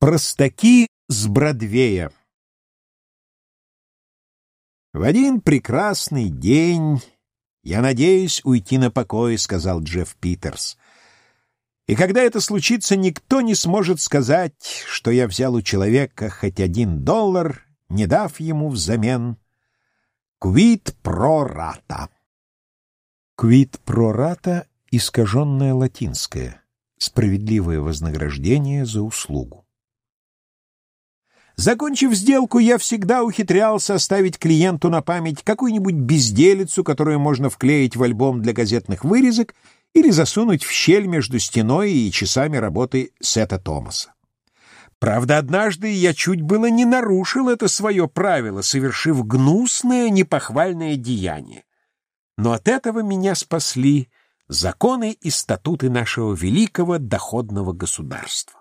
Простаки с Бродвея В один прекрасный день я надеюсь уйти на покой, сказал Джефф Питерс. И когда это случится, никто не сможет сказать, что я взял у человека хоть один доллар, не дав ему взамен «Quid pro rata». «Quid pro rata» — искаженное латинское, справедливое вознаграждение за услугу. Закончив сделку, я всегда ухитрялся оставить клиенту на память какую-нибудь безделицу, которую можно вклеить в альбом для газетных вырезок или засунуть в щель между стеной и часами работы Сета Томаса. Правда, однажды я чуть было не нарушил это свое правило, совершив гнусное, непохвальное деяние. Но от этого меня спасли законы и статуты нашего великого доходного государства.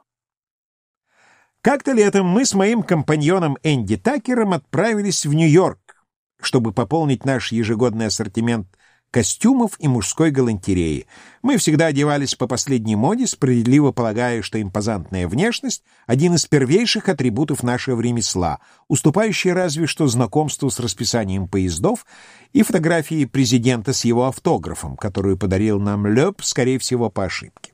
Как-то летом мы с моим компаньоном Энди Такером отправились в Нью-Йорк, чтобы пополнить наш ежегодный ассортимент костюмов и мужской галантереи. Мы всегда одевались по последней моде, справедливо полагая, что импозантная внешность — один из первейших атрибутов нашего ремесла, уступающий разве что знакомству с расписанием поездов и фотографией президента с его автографом, которую подарил нам Лёб, скорее всего, по ошибке.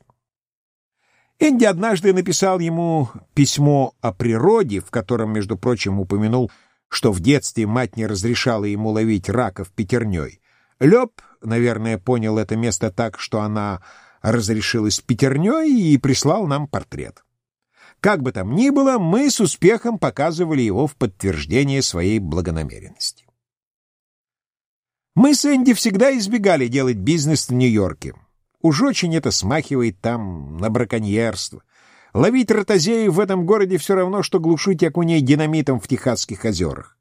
Энди однажды написал ему письмо о природе, в котором, между прочим, упомянул, что в детстве мать не разрешала ему ловить раков пятерней. Лёб, наверное, понял это место так, что она разрешилась пятерней и прислал нам портрет. Как бы там ни было, мы с успехом показывали его в подтверждение своей благонамеренности. Мы с Энди всегда избегали делать бизнес в Нью-Йорке. Уж очень это смахивает там на браконьерство. Ловить ротозеев в этом городе все равно, что глушить окуней динамитом в Техасских озерах.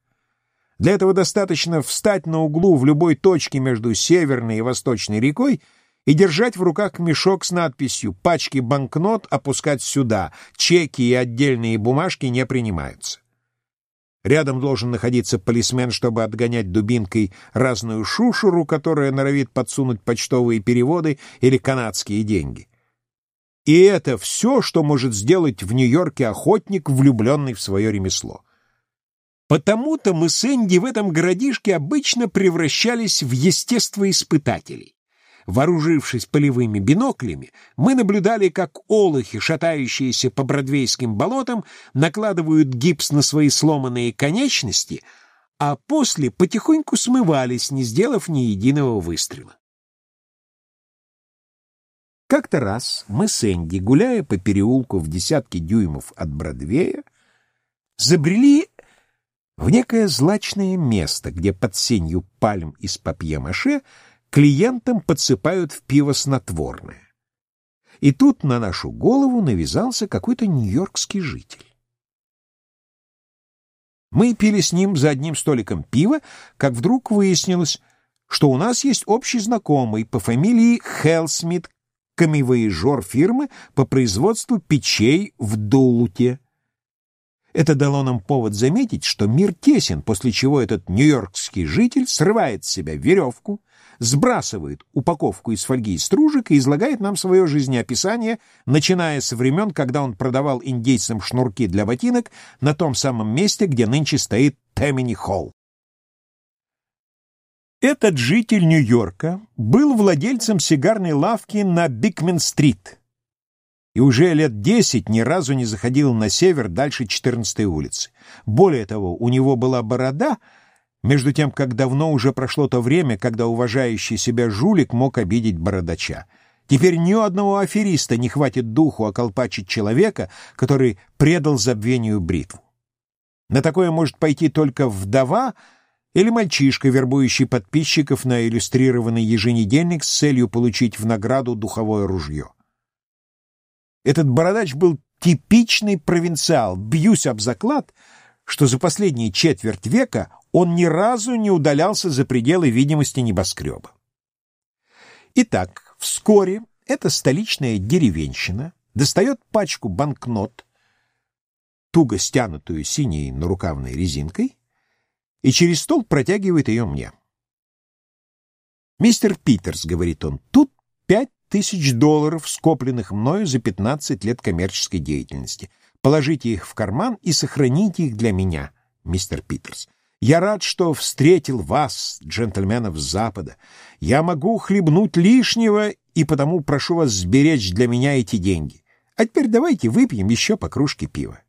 Для этого достаточно встать на углу в любой точке между Северной и Восточной рекой и держать в руках мешок с надписью «Пачки банкнот опускать сюда, чеки и отдельные бумажки не принимаются». Рядом должен находиться полисмен, чтобы отгонять дубинкой разную шушуру, которая норовит подсунуть почтовые переводы или канадские деньги. И это все, что может сделать в Нью-Йорке охотник, влюбленный в свое ремесло. Потому-то мы с Энди в этом городишке обычно превращались в естествоиспытателей. Вооружившись полевыми биноклями, мы наблюдали, как олухи, шатающиеся по бродвейским болотам, накладывают гипс на свои сломанные конечности, а после потихоньку смывались, не сделав ни единого выстрела. Как-то раз мы с Энди, гуляя по переулку в десятки дюймов от Бродвея, забрели в некое злачное место, где под сенью пальм из папье-маше клиентам подсыпают в пиво снотворное. И тут на нашу голову навязался какой-то нью-йоркский житель. Мы пили с ним за одним столиком пива, как вдруг выяснилось, что у нас есть общий знакомый по фамилии Хелсмит, камевоежор фирмы по производству печей в Дулуте. Это дало нам повод заметить, что мир тесен, после чего этот нью-йоркский житель срывает с себя веревку, сбрасывает упаковку из фольги и стружек и излагает нам свое жизнеописание, начиная со времен, когда он продавал индейцам шнурки для ботинок на том самом месте, где нынче стоит Темини-Холл. Этот житель Нью-Йорка был владельцем сигарной лавки на Бикмен-стрит и уже лет десять ни разу не заходил на север дальше 14-й улицы. Более того, у него была борода — между тем, как давно уже прошло то время, когда уважающий себя жулик мог обидеть бородача. Теперь ни у одного афериста не хватит духу околпачить человека, который предал забвению бритву. На такое может пойти только вдова или мальчишка, вербующий подписчиков на иллюстрированный еженедельник с целью получить в награду духовое ружье. Этот бородач был типичный провинциал, бьюсь об заклад, что за последние четверть века он ни разу не удалялся за пределы видимости небоскреба. Итак, вскоре эта столичная деревенщина достает пачку банкнот, туго стянутую синей нарукавной резинкой, и через стол протягивает ее мне. «Мистер Питерс», — говорит он, — «тут пять тысяч долларов, скопленных мною за пятнадцать лет коммерческой деятельности. Положите их в карман и сохраните их для меня, мистер Питерс. Я рад, что встретил вас, джентльменов Запада. Я могу хлебнуть лишнего, и потому прошу вас сберечь для меня эти деньги. А теперь давайте выпьем еще по кружке пива.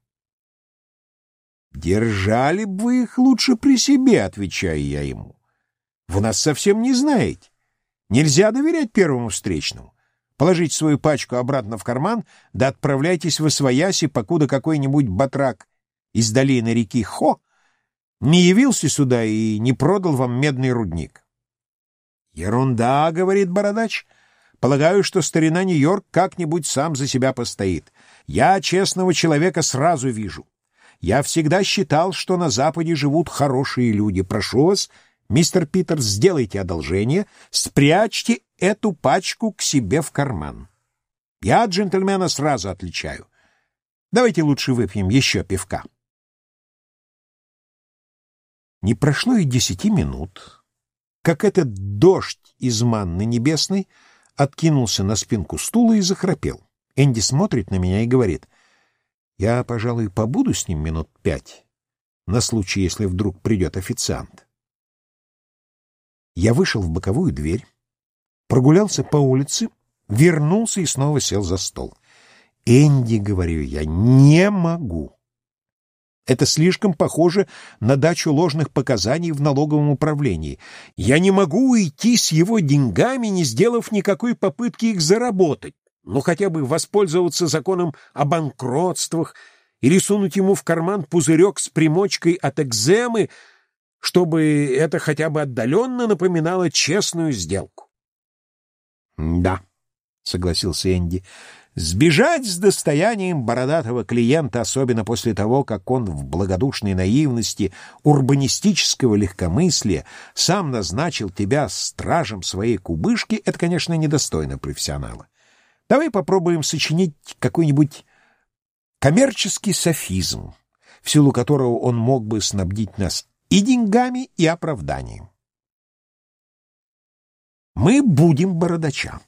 «Держали бы вы их лучше при себе», — отвечаю я ему. «Вы нас совсем не знаете. Нельзя доверять первому встречному. Положите свою пачку обратно в карман, да отправляйтесь в Освояси, покуда какой-нибудь батрак из долины реки Хо не явился сюда и не продал вам медный рудник». «Ерунда», — говорит бородач. «Полагаю, что старина Нью-Йорк как-нибудь сам за себя постоит. Я честного человека сразу вижу. Я всегда считал, что на Западе живут хорошие люди. Прошу вас, мистер Питер, сделайте одолжение, спрячьте эту пачку к себе в карман. Я джентльмена сразу отличаю. Давайте лучше выпьем еще пивка. Не прошло и десяти минут, как этот дождь из манны небесной откинулся на спинку стула и захрапел. Энди смотрит на меня и говорит, «Я, пожалуй, побуду с ним минут пять, на случай, если вдруг придет официант». Я вышел в боковую дверь, прогулялся по улице, вернулся и снова сел за стол. «Энди, — говорю я, — не могу». Это слишком похоже на дачу ложных показаний в налоговом управлении. Я не могу уйти с его деньгами, не сделав никакой попытки их заработать, ну хотя бы воспользоваться законом о банкротствах или сунуть ему в карман пузырек с примочкой от экземы, чтобы это хотя бы отдаленно напоминало честную сделку. — Да, — согласился Энди, — сбежать с достоянием бородатого клиента, особенно после того, как он в благодушной наивности урбанистического легкомыслия сам назначил тебя стражем своей кубышки, это, конечно, недостойно профессионала. Давай попробуем сочинить какой-нибудь коммерческий софизм, в силу которого он мог бы снабдить нас и деньгами, и оправданием. Мы будем бородача.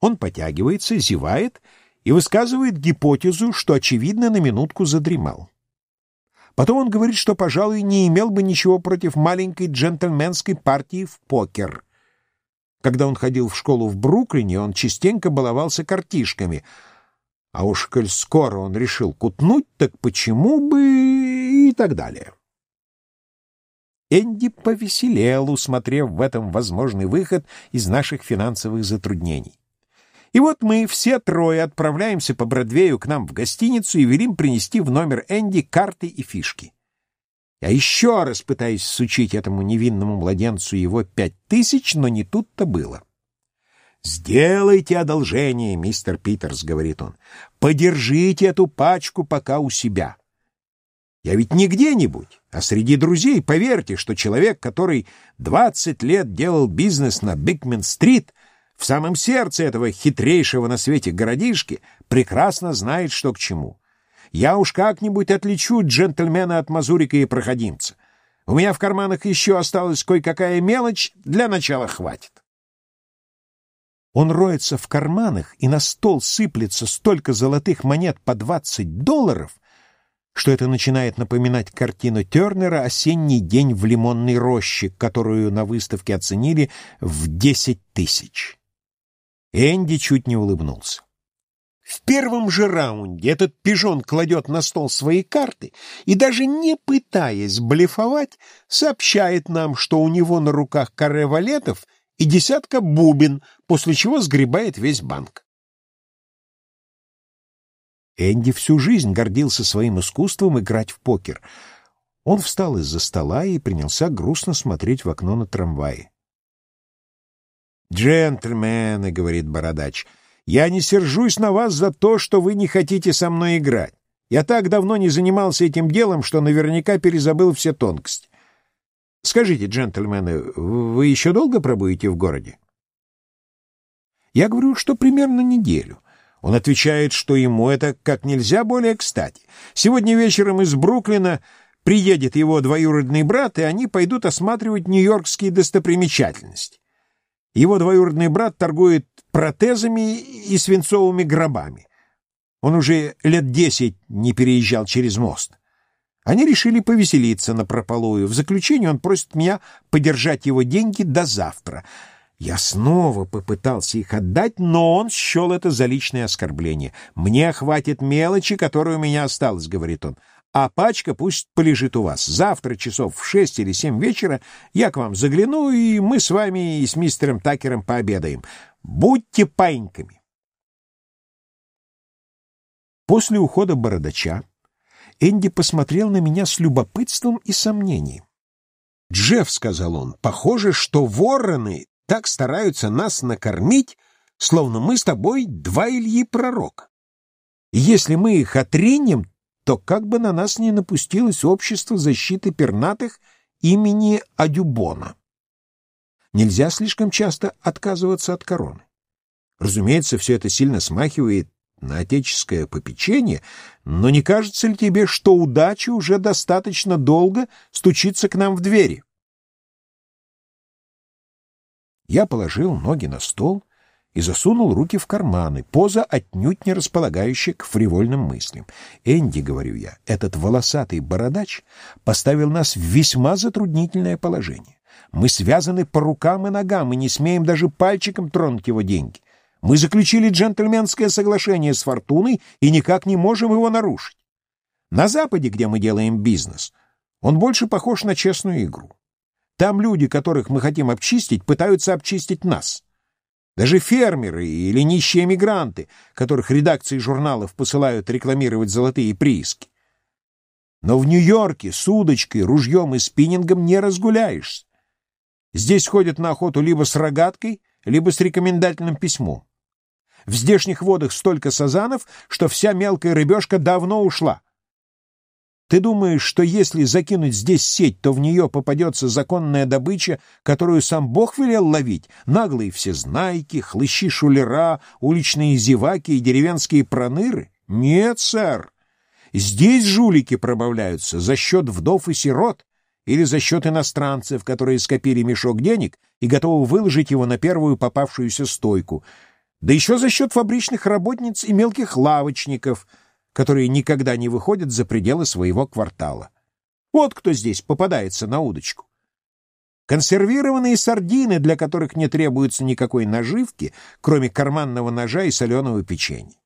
Он потягивается, зевает и высказывает гипотезу, что, очевидно, на минутку задремал. Потом он говорит, что, пожалуй, не имел бы ничего против маленькой джентльменской партии в покер. Когда он ходил в школу в Бруклине, он частенько баловался картишками. А уж коль скоро он решил кутнуть, так почему бы и так далее. Энди повеселел, усмотрев в этом возможный выход из наших финансовых затруднений. И вот мы все трое отправляемся по Бродвею к нам в гостиницу и велим принести в номер Энди карты и фишки. Я еще раз пытаюсь сучить этому невинному младенцу его пять тысяч, но не тут-то было. «Сделайте одолжение, мистер Питерс», — говорит он. «Подержите эту пачку пока у себя. Я ведь не где-нибудь, а среди друзей. Поверьте, что человек, который двадцать лет делал бизнес на Бигмен-стрит, в самом сердце этого хитрейшего на свете городишки, прекрасно знает, что к чему. Я уж как-нибудь отличу джентльмена от мазурика и проходимца. У меня в карманах еще осталась кое-какая мелочь, для начала хватит. Он роется в карманах, и на стол сыплется столько золотых монет по двадцать долларов, что это начинает напоминать картину Тернера «Осенний день в лимонной роще», которую на выставке оценили в десять тысяч. Энди чуть не улыбнулся. В первом же раунде этот пижон кладет на стол свои карты и, даже не пытаясь блефовать, сообщает нам, что у него на руках каре валетов и десятка бубен, после чего сгребает весь банк. Энди всю жизнь гордился своим искусством играть в покер. Он встал из-за стола и принялся грустно смотреть в окно на трамвае. «Джентльмены», — говорит бородач, — «я не сержусь на вас за то, что вы не хотите со мной играть. Я так давно не занимался этим делом, что наверняка перезабыл все тонкости. Скажите, джентльмены, вы еще долго пробудете в городе?» Я говорю, что примерно неделю. Он отвечает, что ему это как нельзя более кстати. Сегодня вечером из Бруклина приедет его двоюродный брат, и они пойдут осматривать нью-йоркские достопримечательности. Его двоюродный брат торгует протезами и свинцовыми гробами. Он уже лет десять не переезжал через мост. Они решили повеселиться на прополую. В заключение он просит меня подержать его деньги до завтра. Я снова попытался их отдать, но он счел это за личное оскорбление. «Мне хватит мелочи, которая у меня осталась», — говорит он. «А пачка пусть полежит у вас. Завтра часов в шесть или семь вечера я к вам загляну, и мы с вами и с мистером Такером пообедаем. Будьте паиньками». После ухода бородача Энди посмотрел на меня с любопытством и сомнением. «Джефф», — сказал он, — «похоже, что вороны так стараются нас накормить, словно мы с тобой два Ильи пророка. И если мы их отринем, то как бы на нас не напустилось общество защиты пернатых имени Адюбона. Нельзя слишком часто отказываться от короны. Разумеется, все это сильно смахивает на отеческое попечение, но не кажется ли тебе, что удача уже достаточно долго стучится к нам в двери? Я положил ноги на стол и засунул руки в карманы, поза отнюдь не располагающая к фривольным мыслям. «Энди», — говорю я, — «этот волосатый бородач поставил нас в весьма затруднительное положение. Мы связаны по рукам и ногам и не смеем даже пальчиком тронуть его деньги. Мы заключили джентльменское соглашение с Фортуной и никак не можем его нарушить. На Западе, где мы делаем бизнес, он больше похож на честную игру. Там люди, которых мы хотим обчистить, пытаются обчистить нас. Даже фермеры или нищие эмигранты, которых редакции журналов посылают рекламировать золотые прииски. Но в Нью-Йорке с удочкой, ружьем и спиннингом не разгуляешься. Здесь ходят на охоту либо с рогаткой, либо с рекомендательным письмом. В здешних водах столько сазанов, что вся мелкая рыбешка давно ушла. Ты думаешь, что если закинуть здесь сеть, то в нее попадется законная добыча, которую сам Бог велел ловить? Наглые всезнайки, хлыщи-шулера, уличные зеваки и деревенские проныры? Нет, сэр. Здесь жулики пробавляются за счет вдов и сирот или за счет иностранцев, которые скопили мешок денег и готовы выложить его на первую попавшуюся стойку — да еще за счет фабричных работниц и мелких лавочников, которые никогда не выходят за пределы своего квартала. Вот кто здесь попадается на удочку. Консервированные сардины, для которых не требуется никакой наживки, кроме карманного ножа и соленого печенья.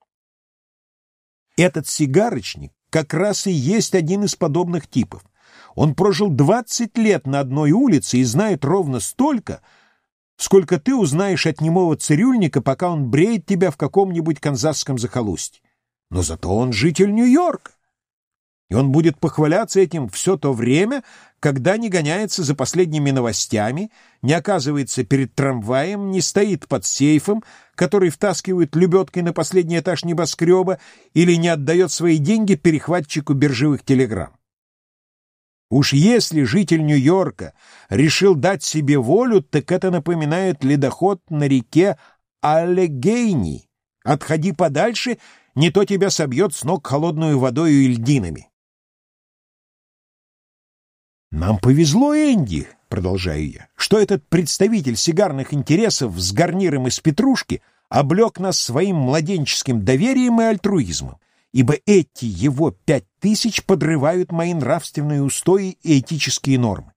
Этот сигарочник как раз и есть один из подобных типов. Он прожил 20 лет на одной улице и знает ровно столько, сколько ты узнаешь от немого цирюльника, пока он бреет тебя в каком-нибудь канзасском захолустье. Но зато он житель Нью-Йорка. И он будет похваляться этим все то время, когда не гоняется за последними новостями, не оказывается перед трамваем, не стоит под сейфом, который втаскивают лебедкой на последний этаж небоскреба, или не отдает свои деньги перехватчику биржевых телеграмм. Уж если житель Нью-Йорка решил дать себе волю, так это напоминает ледоход на реке Аллегейни. Отходи подальше, не то тебя собьет с ног холодную водою и льдинами. «Нам повезло, Энди», — продолжаю я, — «что этот представитель сигарных интересов с гарниром из петрушки облег нас своим младенческим доверием и альтруизмом ибо эти его пять тысяч подрывают мои нравственные устои и этические нормы.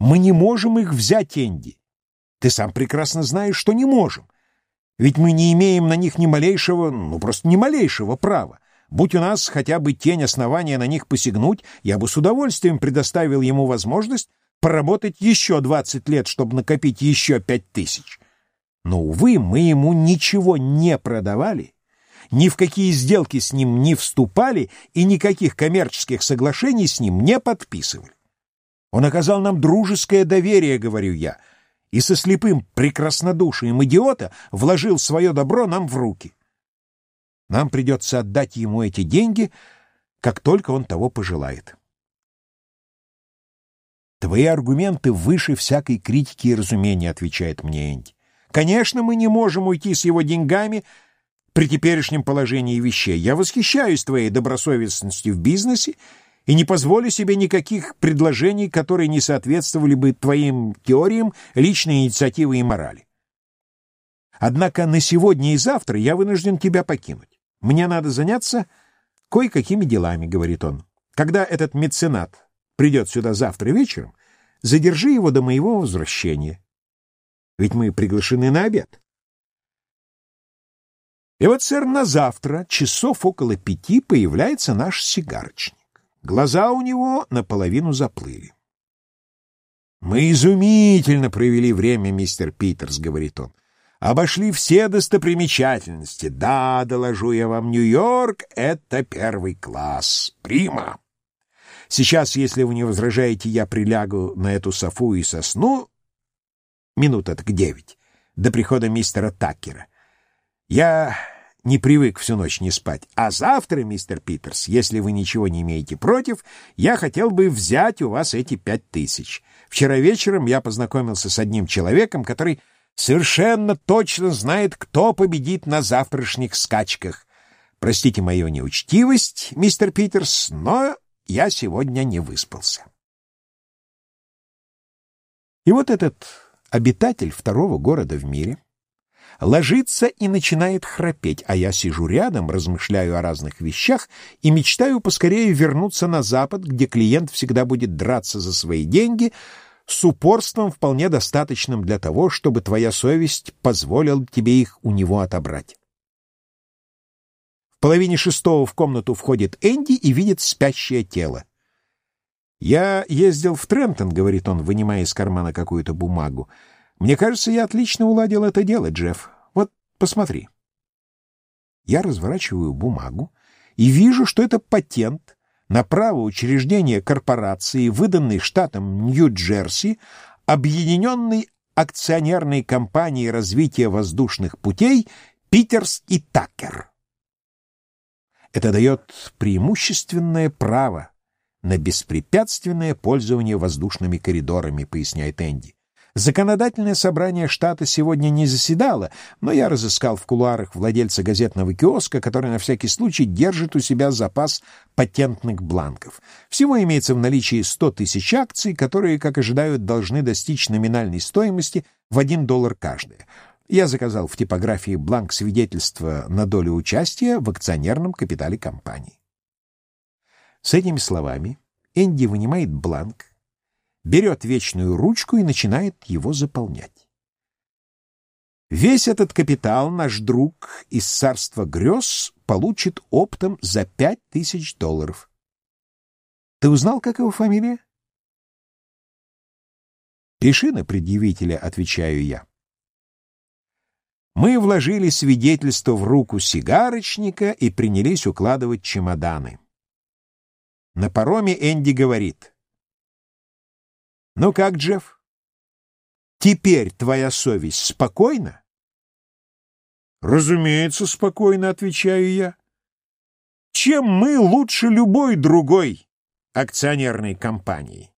Мы не можем их взять, Энди. Ты сам прекрасно знаешь, что не можем. Ведь мы не имеем на них ни малейшего, ну просто ни малейшего права. Будь у нас хотя бы тень основания на них посягнуть, я бы с удовольствием предоставил ему возможность поработать еще двадцать лет, чтобы накопить еще пять тысяч. Но, увы, мы ему ничего не продавали ни в какие сделки с ним не вступали и никаких коммерческих соглашений с ним не подписывали. Он оказал нам дружеское доверие, говорю я, и со слепым прекраснодушием идиота вложил свое добро нам в руки. Нам придется отдать ему эти деньги, как только он того пожелает. «Твои аргументы выше всякой критики и разумения», — отвечает мне Энди. «Конечно, мы не можем уйти с его деньгами, — при теперешнем положении вещей. Я восхищаюсь твоей добросовестностью в бизнесе и не позволю себе никаких предложений, которые не соответствовали бы твоим теориям личной инициативы и морали. Однако на сегодня и завтра я вынужден тебя покинуть. Мне надо заняться кое-какими делами, — говорит он. Когда этот меценат придет сюда завтра вечером, задержи его до моего возвращения. Ведь мы приглашены на обед. И вот, сэр, на завтра, часов около пяти, появляется наш сигарочник. Глаза у него наполовину заплыли. «Мы изумительно провели время, мистер Питерс», — говорит он. «Обошли все достопримечательности. Да, доложу я вам, Нью-Йорк — это первый класс. Прима. Сейчас, если вы не возражаете, я прилягу на эту софу и сосну минут это девять, до прихода мистера Таккера. Я не привык всю ночь не спать. А завтра, мистер Питерс, если вы ничего не имеете против, я хотел бы взять у вас эти пять тысяч. Вчера вечером я познакомился с одним человеком, который совершенно точно знает, кто победит на завтрашних скачках. Простите мою неучтивость, мистер Питерс, но я сегодня не выспался. И вот этот обитатель второго города в мире — ложится и начинает храпеть, а я сижу рядом, размышляю о разных вещах и мечтаю поскорее вернуться на Запад, где клиент всегда будет драться за свои деньги с упорством, вполне достаточным для того, чтобы твоя совесть позволила тебе их у него отобрать. В половине шестого в комнату входит Энди и видит спящее тело. «Я ездил в Трентон», — говорит он, вынимая из кармана какую-то бумагу. Мне кажется, я отлично уладил это дело, Джефф. Вот посмотри. Я разворачиваю бумагу и вижу, что это патент на право учреждения корпорации, выданный штатом Нью-Джерси, объединенной акционерной компанией развития воздушных путей Питерс и Такер. Это дает преимущественное право на беспрепятственное пользование воздушными коридорами, поясняет Энди. Законодательное собрание штата сегодня не заседало, но я разыскал в кулуарах владельца газетного киоска, который на всякий случай держит у себя запас патентных бланков. Всего имеется в наличии 100 тысяч акций, которые, как ожидают, должны достичь номинальной стоимости в 1 доллар каждая. Я заказал в типографии бланк свидетельства на долю участия в акционерном капитале компании. С этими словами Энди вынимает бланк, берет вечную ручку и начинает его заполнять. Весь этот капитал наш друг из царства грез получит оптом за пять тысяч долларов. Ты узнал, как его фамилия? Пиши на предъявителя, отвечаю я. Мы вложили свидетельство в руку сигарочника и принялись укладывать чемоданы. На пароме Энди говорит. Ну как, Джефф? Теперь твоя совесть спокойна? Разумеется, спокойно, отвечаю я. Чем мы лучше любой другой акционерной компании?